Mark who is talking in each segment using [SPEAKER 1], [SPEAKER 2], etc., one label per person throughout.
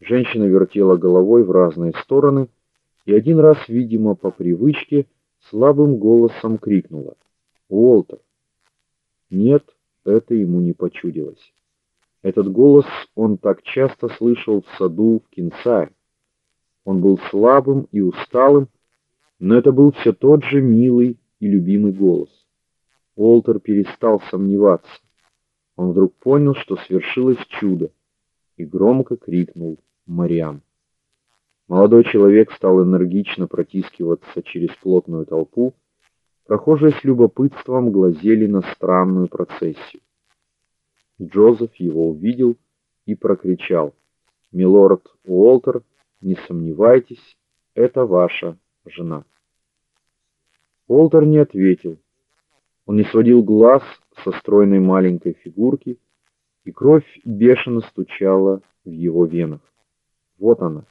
[SPEAKER 1] Женщина вертела головой в разные стороны и один раз, видимо, по привычке, слабым голосом крикнула: "Уолтер!" Нет, это ему не почудилось. Этот голос он так часто слышал в саду в Кинсае. Он был слабым и усталым, но это был все тот же милый и любимый голос. Уолтер перестал сомневаться. Он вдруг понял, что свершилось чудо, и громко крикнул: "Мариам!" Молодой человек стал энергично протискиваться через плотную толпу. Прохожие с любопытством глазели на странную процессию. Джозеф его увидел и прокричал: "Милорд Уолтер, не сомневайтесь, это ваша жена". Уолтер не ответил. Он не сводил глаз со стройной маленькой фигурки, и кровь бешено стучала в его венах. Вот она.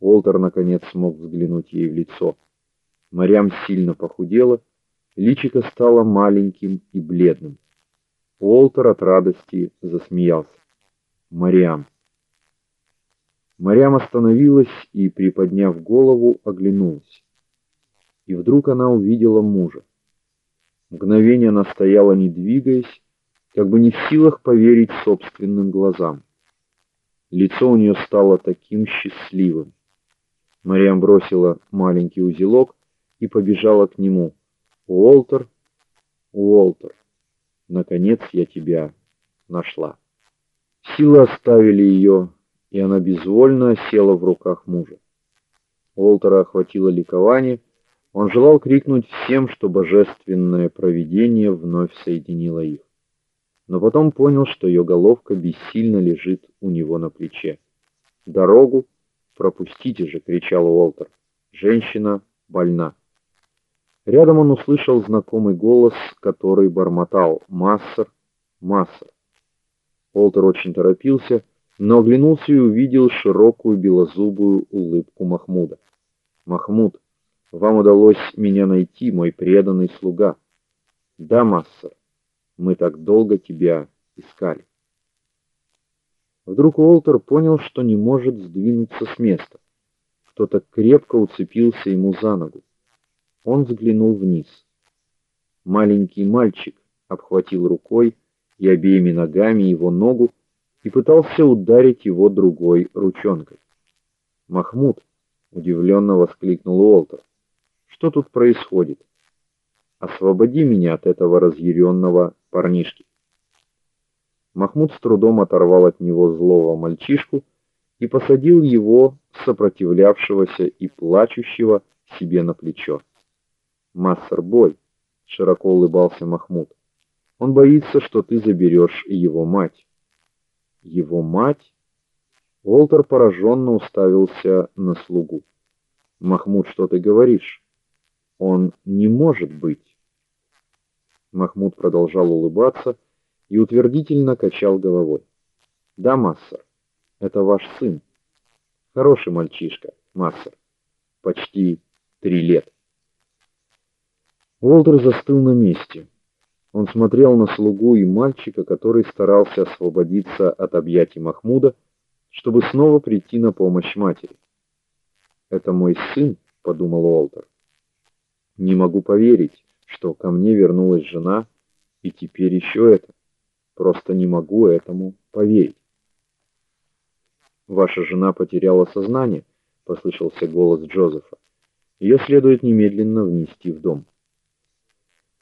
[SPEAKER 1] Уолтер наконец смог взглянуть ей в лицо. Марьям сильно похудела, личико стало маленьким и бледным. Уолтер от радости засмеялся. Марьям. Марьям остановилась и, приподняв голову, оглянулась. И вдруг она увидела мужа. Мгновение она стояла, не двигаясь, как бы не в силах поверить собственным глазам. Лицо у нее стало таким счастливым. Марьям бросила маленький узелок и побежала к нему. "Уолтер, Уолтер, наконец я тебя нашла". Силы оставили ее, и она безвольно села в руках мужа. Уолтера охватило ликование. Он желал крикнуть всем, что божественное провидение вновь соединило их. Но потом понял, что ее головка бессильно лежит у него на плече. "Дорогу пропустите же", кричал Уолтер. "Женщина больна". Рядом он услышал знакомый голос, который бормотал: "Массер, Массер". Уолтер очень торопился, но оглянулся и увидел широкую белозубую улыбку Махмуда. "Махмуд, вам удалось меня найти, мой преданный слуга". "Да, Массер. Мы так долго тебя искали". Вдруг Уолтер понял, что не может сдвинуться с места. Кто-то крепко уцепился ему за ногу. Он взглянул вниз. Маленький мальчик обхватил рукой и обеими ногами его ногу и пытался ударить его другой ручонкой. "Махмуд!" удивленно воскликнул Уолтер. "Что тут происходит? Освободи меня от этого разъяренного парнишки". Махмуд с трудом оторвал от него злого мальчишку и посадил его, сопротивлявшегося и плачущего, себе на плечо. Массер-бой, широко улыбался Махмуд. Он боится, что ты заберешь его мать. Его мать? Волтер пораженно уставился на слугу. Махмуд, что ты говоришь? Он не может быть. Махмуд продолжал улыбаться и утвердительно качал головой. Да, Массер, это ваш сын. Хороший мальчишка, Массер. Почти три лет. Уолтер застыл на месте. Он смотрел на слугу и мальчика, который старался освободиться от объятий Махмуда, чтобы снова прийти на помощь матери. "Это мой сын", подумал Уолтер. "Не могу поверить, что ко мне вернулась жена, и теперь еще это. Просто не могу этому поверить". "Ваша жена потеряла сознание", послышался голос Джозефа. Ее следует немедленно внести в дом".